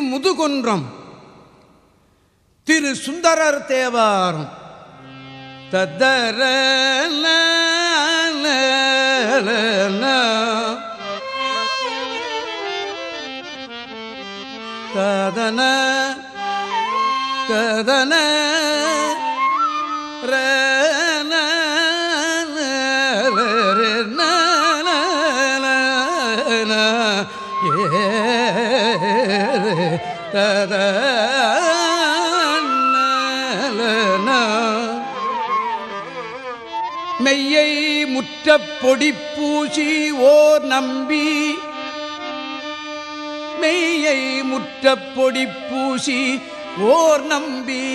முதுகுன்றம். திரு சுந்தரர் தேவாரம். தத்தர கதன ஏ ரன மெய்யை முற்ற பொடி பூசி ஓர் நம்பி மெய்யை முற்ற பொடி பூசி ஓர் நம்பி.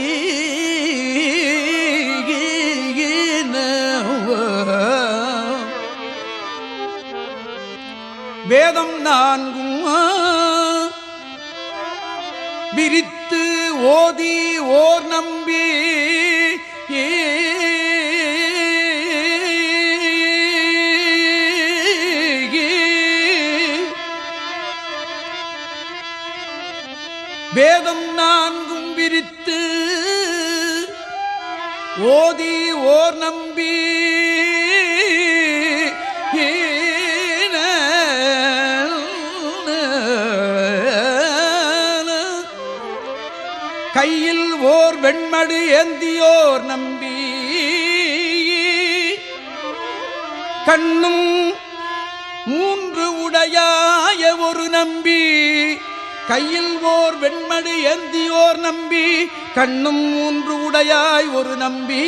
வேதம் நான்கும் விரித்து ஓதி ஓர் நம்பி. வேதம் நான்கும் விரித்து ஓதி ஓர் நம்பி. கையில் ஓர் வெண்மடு ஏந்தியோர் நம்பி. கண்ணும் மூன்று உடையாய ஒரு நம்பி. கையில் ஓர் வெண்மடு ஏந்தியோர் நம்பி. கண்ணும் மூன்று உடையாய் ஒரு நம்பி.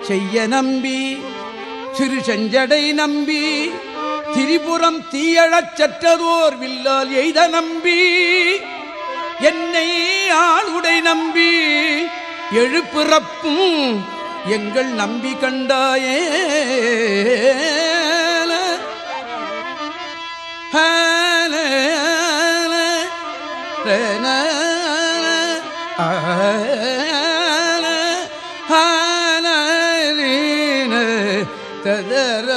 செய்ய நம்பி சிறு செஞ்சடை நம்பி. திரிபுரம் தீயழச் சற்றதோர் வில்லால் எய்த நம்பி. என்னை ஆளுடை நம்பி எழுப்பிறப்பும் எங்கள் நம்பி கண்டாயே ஹால, ரன, ரீன, ததர